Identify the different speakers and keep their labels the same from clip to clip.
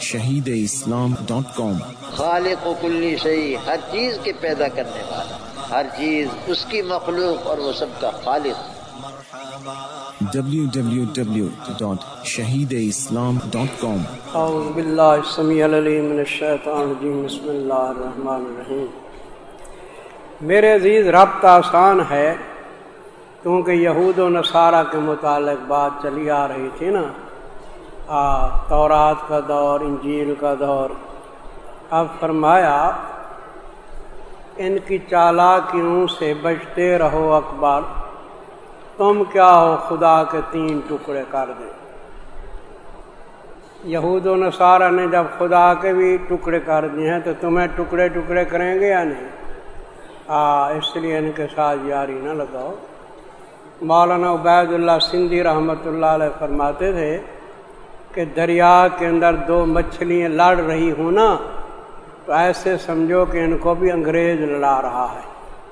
Speaker 1: Shaheed Islam dot کام
Speaker 2: خالق و کلی شہی ہر چیز کے پیدا کرنے والا ہر چیز اس کی مخلوق اور وہ سب کا خالق۔
Speaker 1: www.shahideislam.com
Speaker 3: اعوذ باللہ السمیع العلیم من الشیطان الرجیم بسم اللہ الرحمن الرحیم۔ میرے عزیز ربط آسان ہے کیونکہ یہود و نصارہ کے متعلق بات چلی آ رہی تھی نا۔ تورات کا دور، انجیل کا دور۔ اب فرمایا، ان کی چالاکیوں سے بچتے رہو اکبر۔ تم کیا ہو خدا کے تین ٹکڑے کر دیں یہود و نصارہ نے جب خدا کے بھی ٹکڑے کر دیے ہیں، تو تمہیں ٹکڑے ٹکڑے کریں گے یا نہیں؟ ہاں اس لیے ان کے ساتھ یاری نہ لگاؤ۔ مولانا عبید اللہ سندھی رحمۃ اللہ علیہ فرماتے تھے کہ دریا کے اندر دو مچھلیاں لڑ رہی ہوں نا، تو ایسے سمجھو کہ ان کو بھی انگریز لڑا رہا ہے۔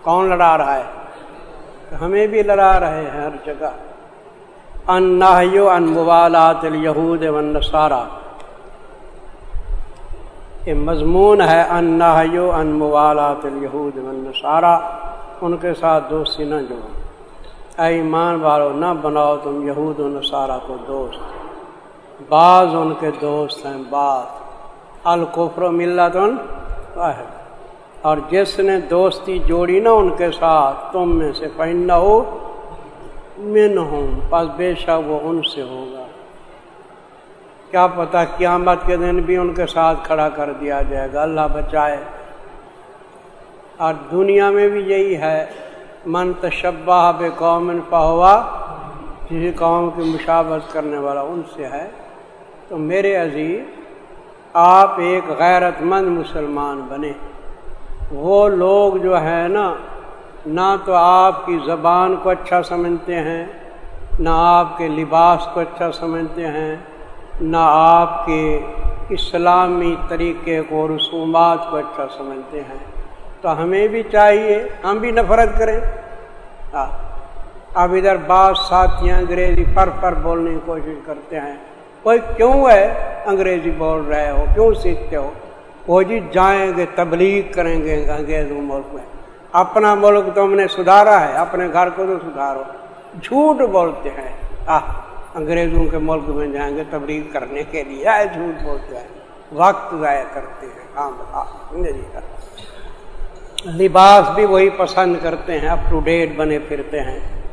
Speaker 3: کون لڑا رہا ہے؟ ہمیں بھی لڑا رہے ہیں ہر جگہ۔ ان ان موالات یہود ون نصارہ یہ مضمون ہے ان ان موالات یہود ون نصارہ ان کے ساتھ دوستی نہ جوڑو۔ اے ایمان والو، نہ بناؤ تم یہود و نصارہ کو دوست۔ بعض ان کے دوست ہیں، بعض۔ القفر و ملت واحد۔ اور جس نے دوستی جوڑی نا ان کے ساتھ، تم میں سے پہننا ہو من ہوں بس بے شک وہ ان سے ہوگا۔ کیا پتا قیامت کے دن بھی ان کے ساتھ کھڑا کر دیا جائے گا۔ اللہ بچائے۔ اور دنیا میں بھی یہی ہے۔ من تشبہ بے قوم پہوا کسی قوم کی مشابت کرنے والا ان سے ہے۔ تو میرے عزیز، آپ ایک غیرت مند مسلمان بنے۔ وہ لوگ جو ہے نا، نہ تو آپ کی زبان کو اچھا سمجھتے ہیں، نہ آپ کے لباس کو اچھا سمجھتے ہیں، نہ آپ کے اسلامی طریقے کو رسومات کو اچھا سمجھتے ہیں۔ تو ہمیں بھی چاہیے، ہم بھی نفرت کریں۔ اب ادھر بعض ساتھیاں انگریزی پر پر بولنے کی کوشش کرتے ہیں۔ کوئی کیوں ہے انگریزی بول رہے ہو؟ کیوں سیکھتے ہو؟ وہ جی جائیں گے، تبلیغ کریں گے انگریز ملک میں۔ اپنا ملک تو ہم نے سدھارا ہے، اپنے گھر کو تو سدھارو۔ جھوٹ بولتے ہیں۔ آہ، انگریزوں کے ملک میں جائیں گے تبلیغ کرنے کے لیے۔ آئے جھوٹ بولتے ہیں۔ وقت ضائع کرتے ہیں۔ ہاں کام جی؟ لباس بھی وہی پسند کرتے ہیں اپ ٹو ڈیٹ بنے پھرتے ہیں۔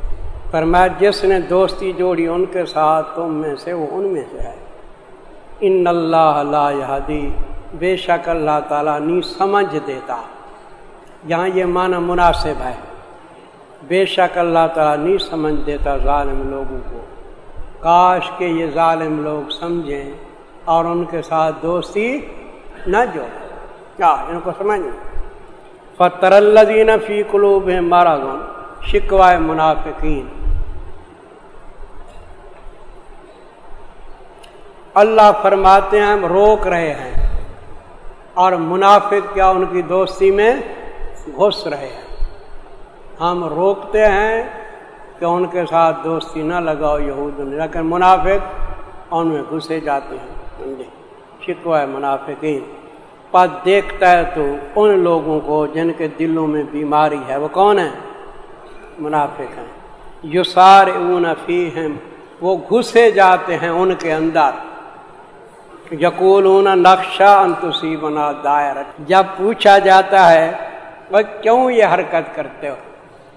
Speaker 3: پر میں جس نے دوستی جوڑی ان کے ساتھ، تم میں سے وہ ان میں سے ہے۔ ان اللہ لا یہدی، بے شک اللہ تعالیٰ نہیں سمجھ دیتا۔ یہاں یہ معنی مناسب ہے۔ بے شک اللہ تعالیٰ نہیں سمجھ دیتا ظالم لوگوں کو۔ کاش کے یہ ظالم لوگ سمجھیں اور ان کے ساتھ دوستی نہ جو کیا ان کو سمجھ فتر الدین فی قلوب مارا گن شکوائے منافقین۔ اللہ فرماتے ہیں، ہم روک رہے ہیں۔ اور منافق کیا ان کی دوستی میں گھس رہے ہیں۔ ہم روکتے ہیں کہ ان کے ساتھ دوستی نہ لگاؤ، یہود لیکن منافق ان میں گھسے جاتے ہیں۔ شکو ہے منافقین۔ پس دیکھتا ہے تو ان لوگوں کو جن کے دلوں میں بیماری ہے، وہ کون ہے منافق ہیں۔ یو سار اون ہیں وہ گھسے جاتے ہیں ان کے اندر۔ یقول نقشہ انتسی بنا دائر جب پوچھا جاتا ہے، وہ کیوں یہ حرکت کرتے ہو؟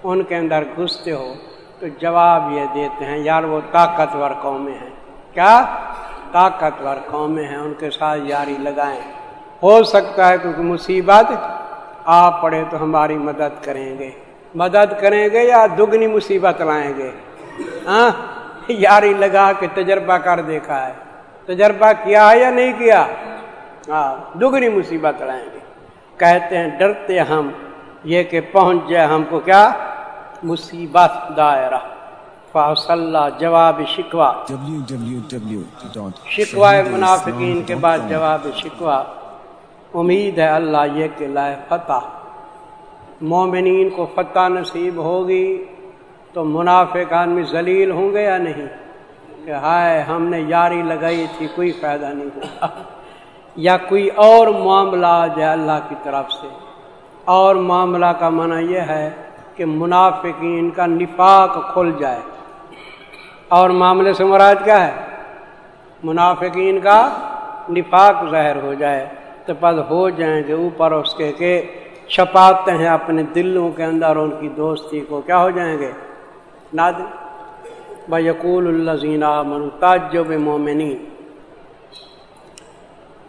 Speaker 3: ان کے اندر گھستے ہو۔ تو جواب یہ دیتے ہیں، یار وہ طاقتور قومیں ہیں۔ کیا؟ طاقتور قومیں ہیں، ان کے ساتھ یاری لگائیں۔ ہو سکتا ہے کیونکہ مصیبت آ پڑے تو ہماری مدد کریں گے۔ مدد کریں گے یا دگنی مصیبت لائیں گے؟ ہاں؟ یاری لگا کے تجربہ کر دیکھا ہے۔ تجربہ کیا ہے یا نہیں کیا؟ ہاں دگنی مصیبت لائیں گے۔ کہتے ہیں، ڈرتے ہم۔ یہ کہ پہنچ جائے ہم کو کیا؟ مصیبت دائرہ۔ فاصلہ، جواب شکوا شکوا منافقین کے بعد جواب شکوا امید ہے اللہ یہ کہ لائے فتح۔ مومنین کو فتح نصیب ہوگی تو منافق آدمی ذلیل ہوں گے یا نہیں؟ کہ ہائے، ہم نے یاری لگائی تھی، کوئی فائدہ نہیں ہوا۔ یا کوئی اور معاملہ آ جائے اللہ کی طرف سے۔ اور معاملہ کا منع یہ ہے کہ منافقین کا نفاق کھل جائے۔ اور معاملے سے مراد کیا ہے؟ منافقین کا نفاق ظاہر ہو جائے۔ تو پس ہو جائیں گے اوپر اس کے کہ چھپاتے ہیں اپنے دلوں کے اندر ان کی دوستی کو۔ کیا ہو جائیں گے؟ ناد بقول اللہ زینہ من تاجب مومنی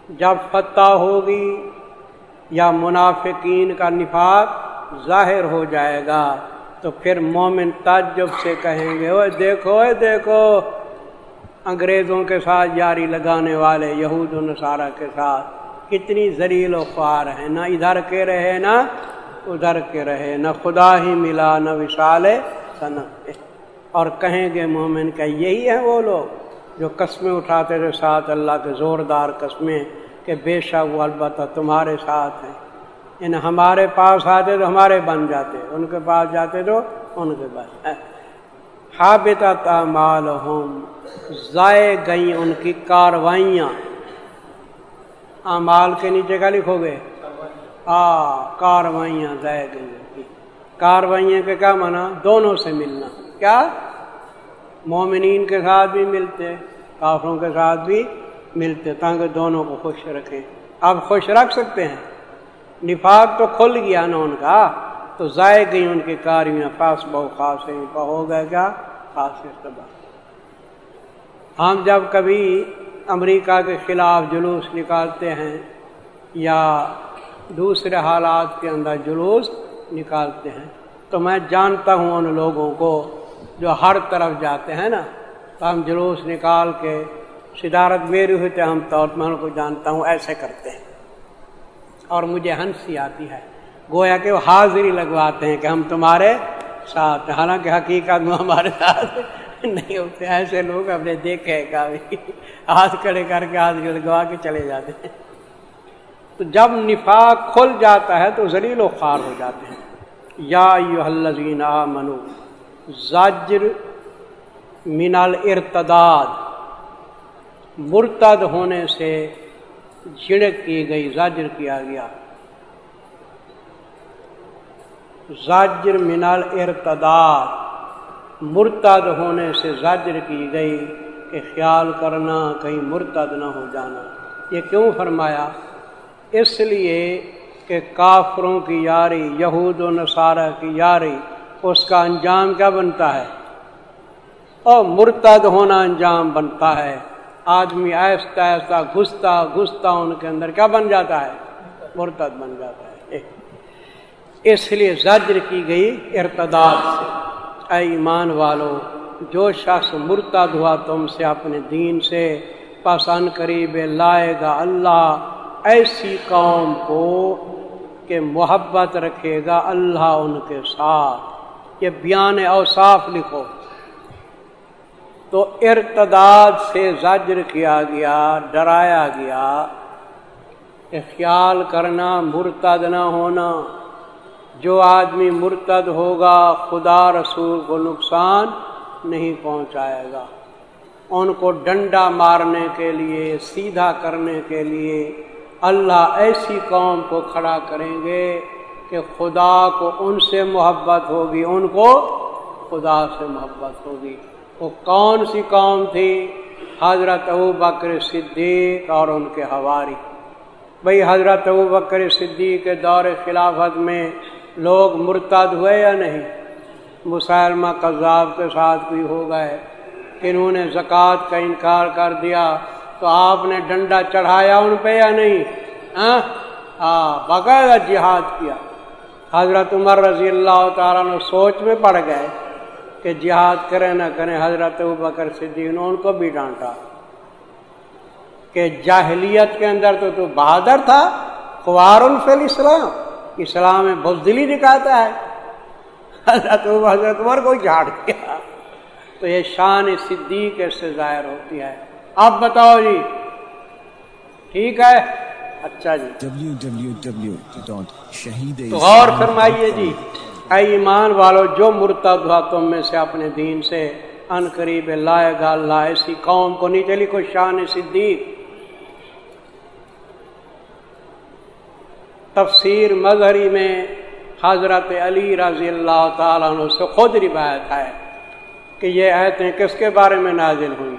Speaker 3: جب فتح ہوگی یا منافقین کا نفاق ظاہر ہو جائے گا، تو پھر مومن تعجب سے کہیں گے اوے دیکھو اے دیکھو، انگریزوں کے ساتھ جاری لگانے والے، یہود و نصارہ کے ساتھ۔ کتنی زریل و خوار ہیں، نہ ادھر کے رہے، نہ ادھر کے رہے۔ نہ خدا ہی ملا، نہ وشال صنعت اور کہیں گے مومن کا یہی ہے وہ لوگ جو قسمیں اٹھاتے تھے ساتھ اللہ کے زوردار قسمیں کہ بے شک وہ البتہ تمہارے ساتھ ہیں۔ ان ہمارے پاس آتے تو ہمارے بن جاتے، ان کے پاس جاتے تو ان کے بن۔ حابط مال ہوں ضائع گئی ان کی کاروائیاں۔ مال کے نیچے کا لکھو گے؟ ہاں کاروائیاں ضائع گئی کاروائیاں کے کیا مانا دونوں سے ملنا۔ کیا؟ مومنین کے ساتھ بھی ملتے، کافروں کے ساتھ بھی ملتے، تاکہ دونوں کو خوش رکھیں۔ اب خوش رکھ سکتے ہیں۔ نفاق تو کھل گیا نا ان کا، تو ضائع گئی ان کی کاریاں پاس بہو خاص ہو گئے کیا؟ خاص ہم جب کبھی امریکہ کے خلاف جلوس نکالتے ہیں یا دوسرے حالات کے اندر جلوس نکالتے ہیں۔ تو میں جانتا ہوں ان لوگوں کو جو ہر طرف جاتے ہیں نا، تو ہم جلوس نکال کے صدارت میری ہوئی ہم طور میں ان کو جانتا ہوں، ایسے کرتے ہیں۔ اور مجھے ہنسی آتی ہے۔ گویا کہ وہ حاضری لگواتے ہیں کہ ہم تمہارے ساتھ حالانکہ حقیقت میں ہمارے ساتھ نہیں ہوتے، ایسے لوگ اپنے دیکھے ہاتھ کھڑے کر کے ہاتھ لگوا کے چلے جاتے ہیں۔ تو جب نفاق کھل جاتا ہے تو ذلیل و خوار ہو جاتے ہیں۔ یا الذین منو زاجر من الارتداد۔ مرتد ہونے سے جھڑک کی گئی، زاجر کیا گیا۔ زاجر منال ارتداد مرتد ہونے سے زاجر کی گئی کہ خیال کرنا کہیں مرتد نہ ہو جانا۔ یہ کیوں فرمایا؟ اس لیے کہ کافروں کی یاری، یہود و نصارہ کی یاری، اس کا انجام کیا بنتا ہے؟ اور مرتد ہونا انجام بنتا ہے۔ آدمی ایستا ایستا گھستا گھستا ان کے اندر کیا بن جاتا ہے؟ مرتد بن جاتا ہے۔ اس لیے زجر کی گئی ارتداد سے۔ اے ایمان والو، جو شخص مرتد ہوا تم سے اپنے دین سے پسند قریب لائے گا، اللہ ایسی قوم کو کہ محبت رکھے گا، اللہ ان کے ساتھ۔ یہ بیان اوصاف لکھو۔ تو ارتداد سے زجر کیا گیا، ڈرایا گیا کہ خیال کرنا، مرتد نہ ہونا۔ جو آدمی مرتد ہوگا، خدا رسول کو نقصان نہیں پہنچائے گا۔ ان کو ڈنڈا مارنے کے لیے، سیدھا کرنے کے لیے اللہ ایسی قوم کو کھڑا کریں گے کہ خدا کو ان سے محبت ہوگی، ان کو خدا سے محبت ہوگی۔ وہ کون سی قوم تھی؟ حضرت ابو بکر صدیق اور ان کے ہواری بھئی حضرت ابو بکر صدیق کے دور خلافت میں لوگ مرتد ہوئے یا نہیں؟ مسلمہ قذاب کے ساتھ بھی ہو گئے۔ انہوں نے زکوٰۃ کا انکار کر دیا۔ تو آپ نے ڈنڈا چڑھایا ان پہ یا نہیں؟ ہاں, ہاں، باقاعدہ جہاد کیا۔ حضرت عمر رضی اللہ تعالیٰ نے سوچ میں پڑ گئے کہ جہاد کریں نہ کریں حضرت بکر صدیق نے ان کو بھی ڈانٹا کہ جاہلیت کے اندر تو تو بہادر تھا خوار الفل اسلام۔ اسلام میں بزدلی دکھاتا ہے۔ حضرت حضرت عمر کو جھاڑ کیا تو یہ شان صدیق سے ظاہر ہوتی ہے۔ آپ بتاؤ جی ٹھیک ہے؟ اچھا جی۔ تو غور فرمائیے جی اے ایمان والو جو مرتد ہوا تم میں سے اپنے دین سے ان قریب لائے گا اللہ ایسی قوم کو نہیں چلی کوئی شان صدیق۔ تفسیر مظہری میں حضرت علی رضی اللہ تعالیٰ عنہ سے خود روایت ہے کہ یہ آیتیں کس کے بارے میں نازل ہوئی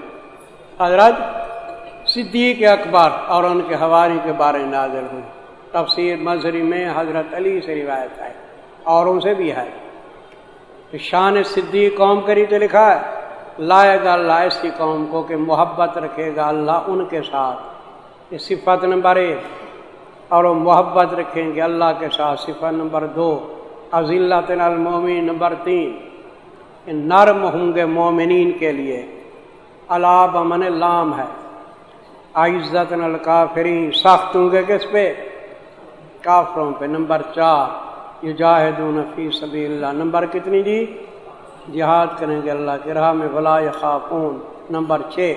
Speaker 3: حضرت صدیق اکبر اور ان کے حواری کے بارے میں نازل ہوئی تفسیر مظہری میں حضرت علی سے روایت ہے اور ان سے بھی ہے۔ شان صدیق قوم کری تو لکھا ہے لائے گا اللہ ایسی قوم کو کہ محبت رکھے گا اللہ ان کے ساتھ۔ یہ صفت نمبر ایک۔ اور وہ محبت رکھیں گے اللہ کے ساتھ۔ صفت نمبر دو عزیلت المومن نمبر تین نرم ہوں گے مومنین کے لیے۔ اللہ امن لام ہے۔ عزت الکافرین۔ سخت ہوں گے کس پہ؟ کافروں پہ۔ نمبر چار یہ جاہدون فی سبی اللہ نمبر کتنی جی؟ جہاد کریں گے اللہ کی راہ میں۔ بلا خاکون نمبر چھ،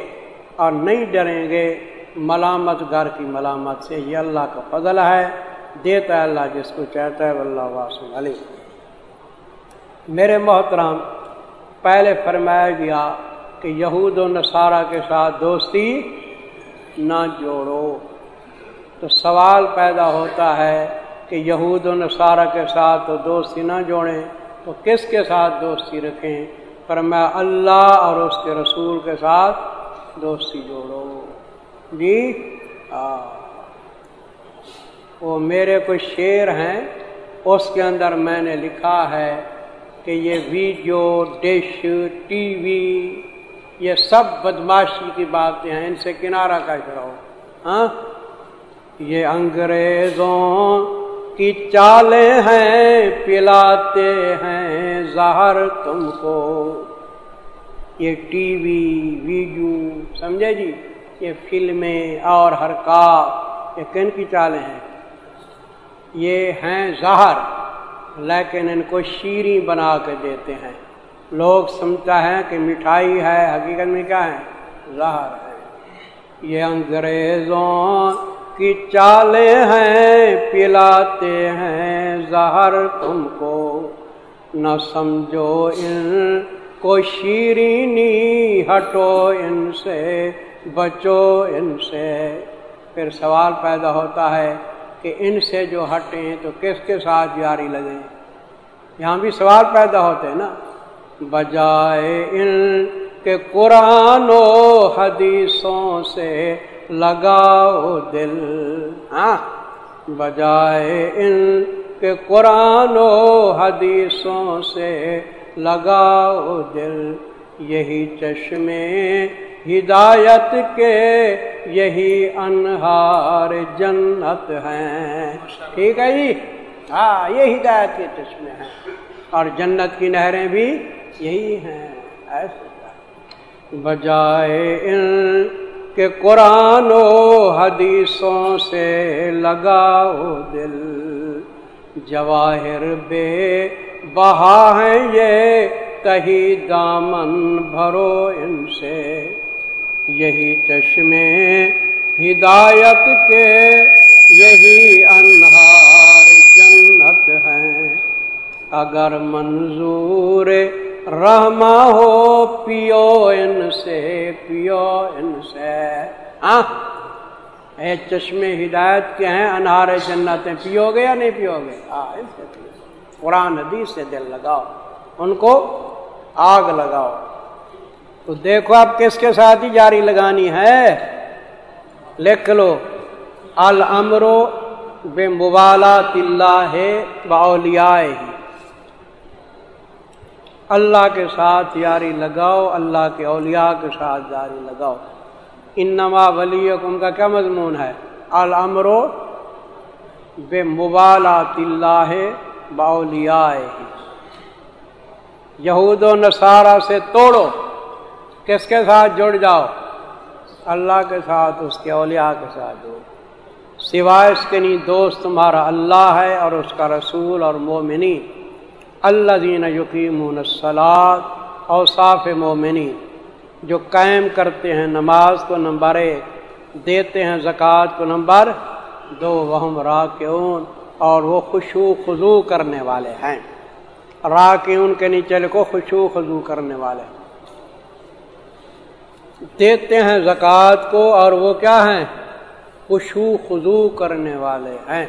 Speaker 3: اور نہیں ڈریں گے ملامت گھر کی ملامت سے یہ اللہ کا فضل ہے، دیتا ہے اللہ جس کو چاہتا ہے اللہ واسم علی میرے محترم، پہلے فرمایا گیا کہ یہود و نصارہ کے ساتھ دوستی نہ جوڑو۔ تو سوال پیدا ہوتا ہے کہ یہود و نصارہ کے ساتھ تو دوستی نہ جوڑیں، تو کس کے ساتھ دوستی رکھیں؟ پر میں اللہ اور اس کے رسول کے ساتھ دوستی جوڑو۔ جی وہ میرے کوئی شعر ہیں، اس کے اندر میں نے لکھا ہے کہ یہ ویڈیو، ڈش، ٹی وی، یہ سب بدماشی کی باتیں ہیں، ان سے کنارہ کا کرو ہاں؟ یہ انگریزوں کی چالیں ہیں، پلاتے ہیں زہر تم کو۔ یہ ٹی وی، ویڈیو، سمجھے جی؟ یہ فلمیں اور حرکات یہ کن کی چالیں ہیں؟ یہ ہیں زہر لیکن ان کو شیریں بنا کے دیتے ہیں۔ لوگ سمجھتا ہے کہ مٹھائی ہے، حقیقت میں کیا ہے؟ زہر ہے۔ یہ انگریزوں کی چالیں ہیں، پلاتے ہیں۔ زہر تم کو نہ سمجھو ان کو شیرینی، ہٹو ان سے۔ بچو ان سے۔ پھر سوال پیدا ہوتا ہے کہ ان سے جو ہٹیں تو کس کے ساتھ جاری لگیں؟ یہاں بھی سوال پیدا ہوتے ہیں نا۔ بجائے ان کے قرآن و حدیثوں سے لگاؤ دل۔ ہاں۔ بجائے ان کے قرآن و حدیثوں سے لگاؤ دل۔ یہی چشمے ہدایت کے یہی انہار جنت ہیں۔ ٹھیک ہے جی؟ ہاں یہ ہدایت کے چشمے ہیں۔ اور جنت کی نہریں بھی یہی ہیں۔ ایسے۔ بجائے ان کے قرآن و حدیثوں سے لگاؤ دل۔ جواہر بے بہا ہیں یہ، کہیں دامن بھرو ان سے۔ یہی چشمے ہدایت کے، یہی انہار جنت ہیں۔ اگر منظور رحما ہو، پیو ان سے، پیو ان سے۔ اے چشمے ہدایت کے ہیں، انہار جنتیں پیو گے یا نہیں پیو گے؟ قرآن حدیث سے دل لگاؤ۔ ان کو آگ لگاؤ۔ تو دیکھو آپ کس کے ساتھ ہی جاری لگانی ہے۔ لکھ لو۔ المرو بے مبالا طلّہ ہے باولیا ہی اللہ کے ساتھ یاری لگاؤ، اللہ کے اولیاء کے ساتھ یاری لگاؤ۔ انما ولی ان کا کیا مضمون ہے؟ المرو بے مبالا طلّہ ہے باولیا ہی یہود و نصارہ سے توڑو۔ کس کے ساتھ جڑ جاؤ؟ اللہ کے ساتھ، اس کے اولیاء کے ساتھ جڑ سوائے اس کے نہیں، دوست تمہارا اللہ ہے اور اس کا رسول اور مومنی اللہ دین یقین سلاد اور صاف مومنی جو قائم کرتے ہیں نماز کو نمبر ایک، دیتے ہیں زکوٰۃ کو نمبر دو۔ وہ را کے اور وہ خوشو خضو کرنے والے ہیں۔ را کے کے نیچے کو خوشو خضو کرنے والے۔ دیتے ہیں زکوٰۃ کو اور وہ کیا ہیں؟ خوشو خضو کرنے والے ہیں۔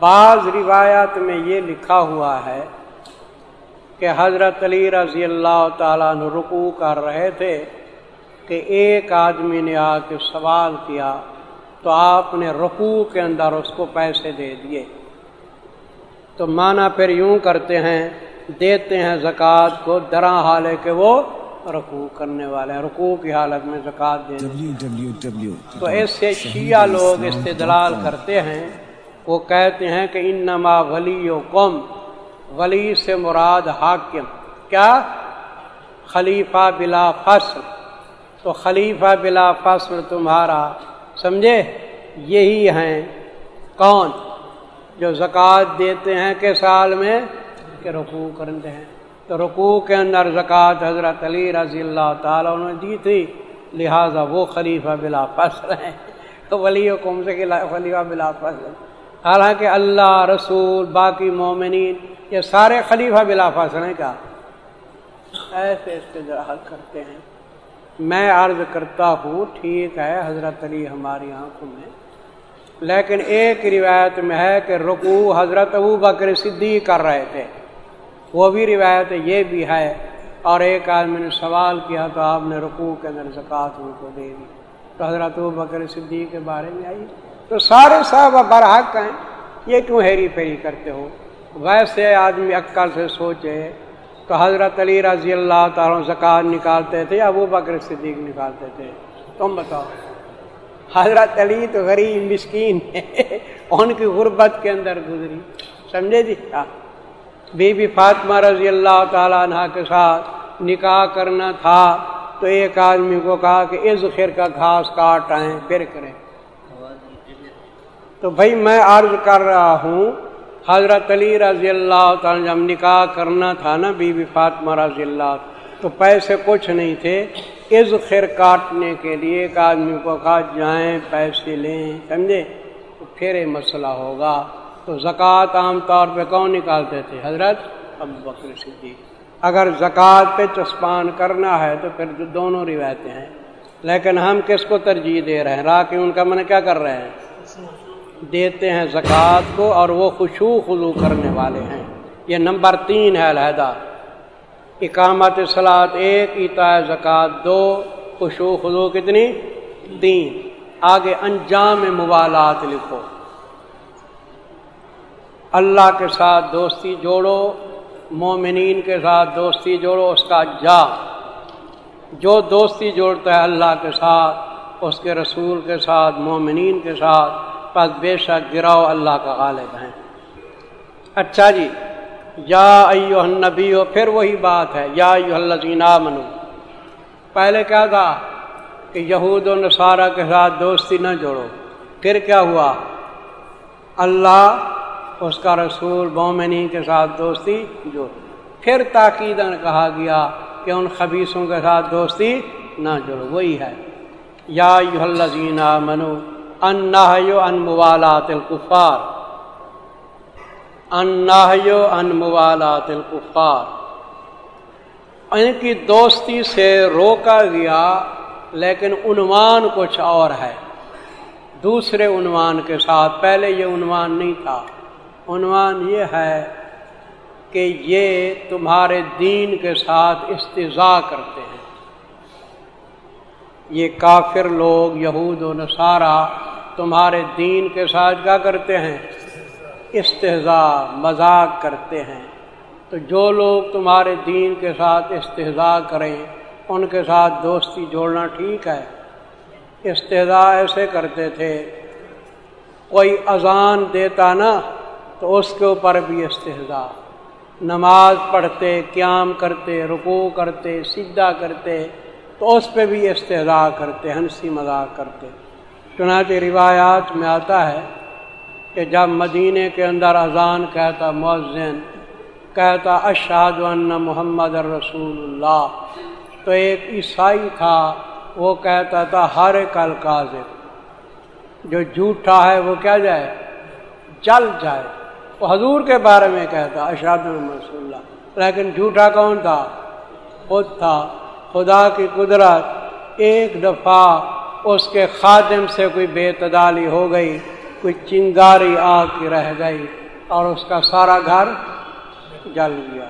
Speaker 3: بعض روایات میں یہ لکھا ہوا ہے کہ حضرت علی رضی اللہ تعالیٰ نے رکوع کر رہے تھے کہ ایک آدمی نے آ کے سوال کیا تو آپ نے رکوع کے اندر اس کو پیسے دے دیے۔ تو مانا پھر یوں کرتے ہیں دیتے ہیں زکوٰۃ کو درا حال ہے کہ وہ رکوع کرنے والے ہیں۔ رکوع کی حالت میں زکوٰۃ دے تو اس سے شیعہ لوگ استدلال کرتے ہیں۔ وہ کہتے ہیں کہ انما ولی و قوم ولی سے مراد حاکم۔ کیا؟ خلیفہ بلا فصل۔ تو خلیفہ بلا فصل تمہارا سمجھے؟ یہی ہیں۔ کون؟ جو زکوٰۃ دیتے ہیں کہ سال میں؟ کہ رکوع کرتے ہیں۔ تو رکوع کے اندر زکوٰۃ حضرت علی رضی اللہ تعالیٰ نے دی تھی۔ لہذا وہ خلیفہ بلا فصل ہیں تو ولی و قوم سے خلیفہ بلا فصل حالانکہ اللہ رسول، باقی مومنین، یہ سارے خلیفہ بلا فصل ہیں کیا؟ ایسے استدراج کرتے ہیں۔ میں عرض کرتا ہوں، ٹھیک ہے، حضرت علی ہماری آنکھوں میں۔ لیکن ایک روایت میں ہے کہ رکوع حضرت ابو بکر صدیق کر رہے تھے۔ وہ بھی روایت یہ بھی ہے، اور ایک آدمی نے سوال کیا تو آپ نے رکوع کے اندر زکوٰۃ ان کو دے دی۔ تو حضرت ابو بکر صدیق کے بارے میں آئی۔ تو سارے صاحب برحق ہیں، یہ کیوں ہیری پھیری کرتے ہو؟ ویسے آدمی عقل سے سوچے تو حضرت علی رضی اللہ تعالیٰ زکوٰۃ نکالتے تھے یا وہ بکر صدیق نکالتے تھے؟ تم بتاؤ۔ حضرت علی تو غریب مسکین ان کی غربت کے اندر گزری۔ سمجھے جی؟ کیا بی بی فاطمہ رضی اللہ تعالیٰ عنہ کے ساتھ نکاح کرنا تھا، تو ایک آدمی کو کہا کہ از خیر کا گھاس کاٹ آئیں پھر کریں۔ تو بھائی میں عرض کر رہا ہوں، حضرت علی رضی اللہ تعالیٰ جب نکاح کرنا تھا نا بی بی فاطمہ رضی اللہ، تو پیسے کچھ نہیں تھے۔ از خیر کاٹنے کے لیے ایک آدمی کو کہا، جائیں، پیسے لیں، سمجھے؟ تو پھر یہ مسئلہ ہوگا۔ تو زکوٰۃ عام طور پہ کون نکالتے تھے؟ حضرت ابو بکر صدیق۔ اگر زکوٰۃ پہ چسپان کرنا ہے تو پھر جو دونوں روایتیں ہیں لیکن ہم کس کو ترجیح دے رہے ہیں؟ راہ کہ ان کا من کیا کر رہے ہیں؟ دیتے ہیں زکوٰۃ کو اور وہ خوشو خلو کرنے والے ہیں۔ یہ نمبر تین ہے علیحدہ اقامت سلاد ایک اتا زکوٰۃ دو خوشو خلو کتنی؟ تین۔ آگے انجام موالات لکھو۔ اللہ کے ساتھ دوستی جوڑو، مومنین کے ساتھ دوستی جوڑو، اس کا جا۔ جو دوستی جوڑتا ہے اللہ کے ساتھ، اس کے رسول کے ساتھ، مومنین کے ساتھ، پس بے شک گراؤ اللہ کا غالب ہیں۔ اچھا جی یا ایو النبی ہو پھر وہی بات ہے۔ یا ایو الزینہ منو پہلے کیا تھا کہ یہود و نصارہ کے ساتھ دوستی نہ جوڑو۔ پھر کیا ہوا؟ اللہ اس کا رسول بومنی کے ساتھ دوستی جوڑ پھر تاکید کہا گیا کہ ان خبیصوں کے ساتھ دوستی نہ جوڑو وہی ہے۔ یا یو الزینہ منو ان ان موالات الکفار۔ ان ان موالات الکفار۔ ان کی دوستی سے روکا گیا، لیکن عنوان کچھ اور ہے۔ دوسرے عنوان کے ساتھ پہلے یہ عنوان نہیں تھا۔ عنوان یہ ہے کہ یہ تمہارے دین کے ساتھ استضاء کرتے ہیں۔ یہ کافر لوگ، یہود و نصارہ تمہارے دین کے ساتھ کیا کرتے ہیں؟ استحضا مذاق کرتے ہیں۔ تو جو لوگ تمہارے دین کے ساتھ استحضا کریں، ان کے ساتھ دوستی جوڑنا ٹھیک ہے۔ استحضا ایسے کرتے تھے، کوئی اذان دیتا نا تو اس کے اوپر بھی استحضا نماز پڑھتے، قیام کرتے، رکوع کرتے سیدھا کرتے، تو اس پہ بھی استحضا کرتے، ہنسی مذاق کرتے۔ چنانچہ روایات میں آتا ہے کہ جب مدینے کے اندر اذان کہتا مؤذن، کہتا اشاد ان محمد الرسول اللہ، تو ایک عیسائی تھا، وہ کہتا تھا ہر کل کاذب جو جھوٹا ہے وہ کیا جائے؟ جل جائے۔ وہ حضور کے بارے میں کہتا اشاد رسول اللہ لیکن جھوٹا کون تھا؟ خود تھا، خدا کی قدرت ایک دفعہ اس کے خادم سے کوئی بے تدالی ہو گئی، کوئی چنگاری آ کے رہ گئی اور اس کا سارا گھر جل گیا،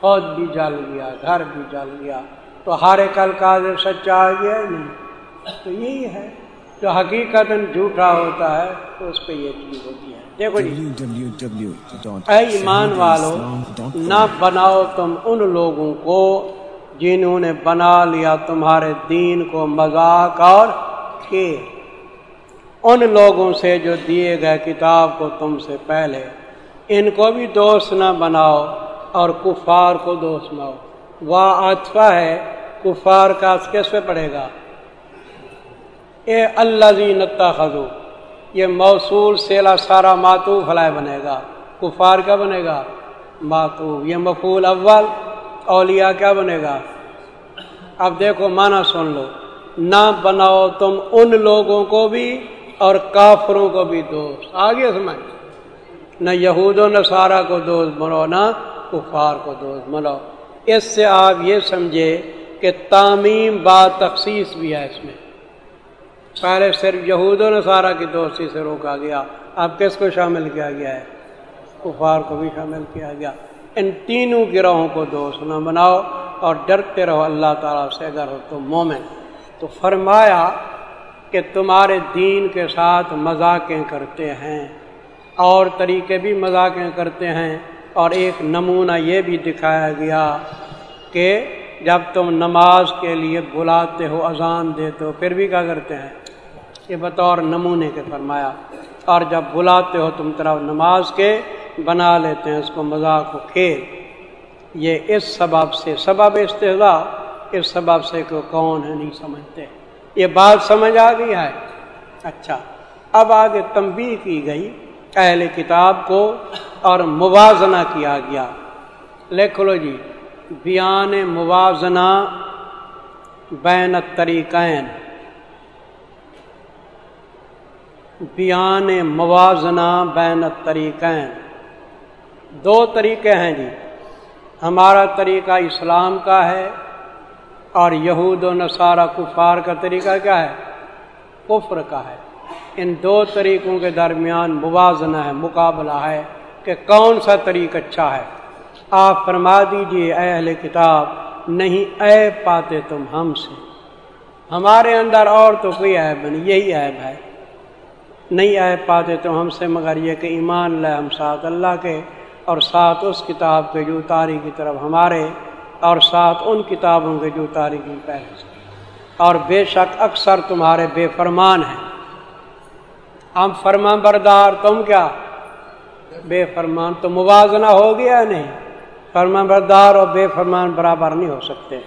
Speaker 3: خود بھی جل گیا، گھر بھی جل گیا۔ تو ہر کل کا سچا آ گیا نہیں؟ تو یہی ہے۔ جو حقیقت جھوٹا ہوتا ہے تو اس پہ یہ چیز ہوتی ہے۔ دیکھو جی اے ایمان والو نہ بناؤ تم ان لوگوں کو جنہوں نے بنا لیا تمہارے دین کو مذاق اور ان لوگوں سے جو دیے گئے کتاب کو تم سے پہلے ان کو بھی دوست نہ بناؤ اور کفار کو دوست نہ وہ آتفا ہے کفار کا کیسے پہ پڑے گا۔ اے اللہ زی خزو یہ موصول سیلا سارا ماتو فلائے بنے گا، کفار کا بنے گا ماتو یہ مفول اول، اولیاء کیا بنے گا۔ اب دیکھو مانا سن لو، نہ بناؤ تم ان لوگوں کو بھی اور کافروں کو بھی دوست۔ آگے سمجھ۔ نہ یہود و نصارہ کو دوست بنو نہ کفار کو دوست بنو اس سے آپ یہ سمجھے کہ تعمیم با تخصیص بھی ہے اس میں۔ پہلے صرف یہود و نصارہ کی دوستی سے روکا گیا، اب کس کو شامل کیا گیا ہے؟ کفار کو بھی شامل کیا گیا۔ ان تینوں گروہوں کو دوست نہ بناؤ اور ڈرتے رہو اللہ تعالیٰ سے اگر ہو تو مومن۔ تو فرمایا کہ تمہارے دین کے ساتھ مذاقیں کرتے ہیں، اور طریقے بھی مذاقیں کرتے ہیں۔ اور ایک نمونہ یہ بھی دکھایا گیا کہ جب تم نماز کے لیے بلاتے ہو، اذان دیتے ہو، پھر بھی کیا کرتے ہیں؟ یہ بطور نمونے کے فرمایا، اور جب بلاتے ہو تم طرف نماز کے، بنا لیتے ہیں اس کو مذاق و کھیل۔ یہ اس سبب سے، سبب استحضا اس سبب سے کہ کون ہے، نہیں سمجھتے۔ یہ بات سمجھ آ گئی ہے۔ اچھا اب آگے تنبیہ کی گئی، اہل کتاب کو اور موازنہ کیا گیا۔ لکھ لو جی بیان موازنہ بین طریقین بیان موازنہ بین طریقین دو طریقے ہیں جی۔ ہمارا طریقہ اسلام کا ہے اور یہود و نصارہ کفار کا طریقہ کیا ہے؟ کفر کا ہے۔ ان دو طریقوں کے درمیان موازنہ ہے، مقابلہ ہے کہ کون سا طریق اچھا ہے۔ آپ فرما دیجیے، اے اہل کتاب، نہیں عیب پاتے تم ہم سے۔ ہمارے اندر اور تو کوئی عیب نہیں، یہی عیب ہے۔ نہیں عیب پاتے تم ہم سے، مگر یہ کہ ایمان لے ہم ساتھ اللہ کے، اور ساتھ اس کتاب کے جو تاری کی طرف ہمارے، اور ساتھ ان کتابوں کے جو تاریخی پہلے سے اور بے شک اکثر تمہارے بے فرمان ہیں۔ ہم فرمان بردار تم کیا؟ بے فرمان تو موازنہ ہو گیا نہیں۔ فرمان بردار اور بے فرمان برابر نہیں ہو سکتے۔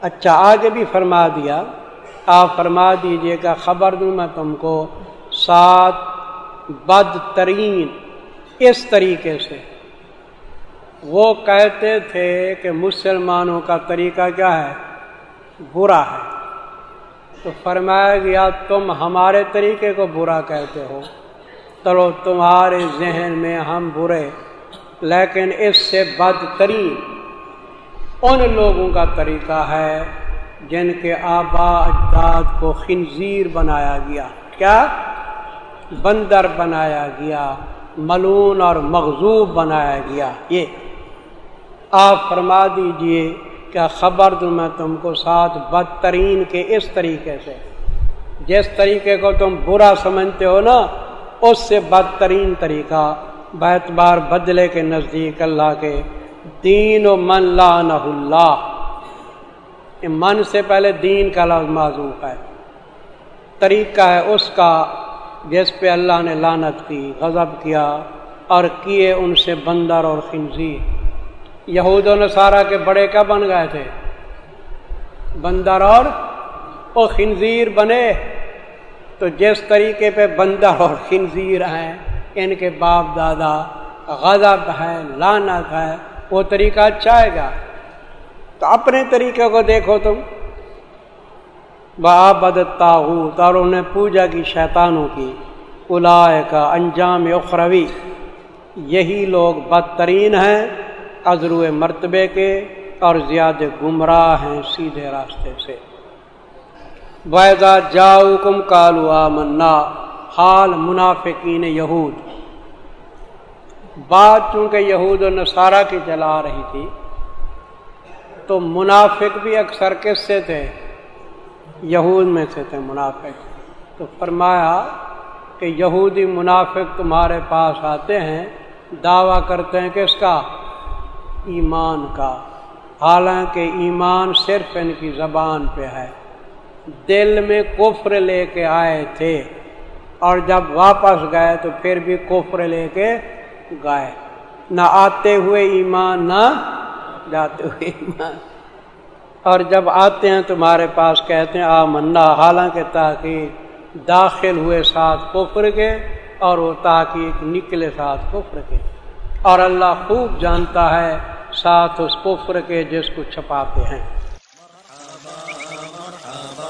Speaker 3: اچھا آگے بھی فرما دیا۔ آپ فرما دیجیے گا، خبر دوں میں تم کو، سات بدترین اس طریقے سے۔ وہ کہتے تھے کہ مسلمانوں کا طریقہ کیا ہے؟ برا ہے۔ تو فرمایا گیا تم ہمارے طریقے کو برا کہتے ہو چلو تمہارے ذہن میں ہم برے، لیکن اس سے بدترین ان لوگوں کا طریقہ ہے۔ جن کے آبا اجداد کو خنزیر بنایا گیا۔ کیا؟ بندر بنایا گیا، ملون اور مغزوب بنایا گیا۔ یہ آپ فرما دیجیے کیا خبر دوں میں تم کو ساتھ بدترین کے اس طریقے سے؟ جس طریقے کو تم برا سمجھتے ہو نا، اس سے بدترین طریقہ بیت بار بدلے کے نزدیک اللہ کے دین و من لا اللہ۔ من سے پہلے دین کا لفظ معذوف ہے، طریقہ ہے اس کا جس پہ اللہ نے لانت کی، غضب کیا اور کیے ان سے بندر اور خنزیر۔ یہود و نصارہ کے بڑے کیا بن گئے تھے؟ بندر اور وہ خنزیر بنے۔ تو جس طریقے پہ بندر اور خنزیر ہیں، ان کے باپ دادا غضب ہے لانت ہے وہ طریقہ اچھا ہے گا تو اپنے طریقے کو دیکھو تم۔ بابد تاغوت اور انہیں پوجا کی شیطانوں کی۔ الائے کا انجام اخروی۔ یہی لوگ بدترین ہیں عزرو مرتبے کے اور زیادہ گمراہ ہیں سیدھے راستے سے۔ ویزا جاؤ کم کالو منا حال منافقین یہود۔ بات چونکہ یہود و نصارہ کی چلا رہی تھی تو منافق بھی اکثر کس سے تھے؟ یہود میں سے تھے منافق۔ تو فرمایا کہ یہودی منافق تمہارے پاس آتے ہیں، دعویٰ کرتے ہیں کس کا؟ ایمان کا۔ حالانکہ ایمان صرف ان کی زبان پہ ہے۔ دل میں کفر لے کے آئے تھے اور جب واپس گئے تو پھر بھی کفر لے کے گائے نہ آتے ہوئے ایمان، نہ جاتے ہوئے ایمان۔ اور جب آتے ہیں تمہارے پاس کہتے ہیں آ منا حالانکہ تاکہ داخل ہوئے ساتھ کفر کے اور وہ تاکہ نکلے ساتھ کفر کے۔ اور اللہ خوب جانتا ہے ساتھ اس کفر کے جس کو چھپاتے ہیں۔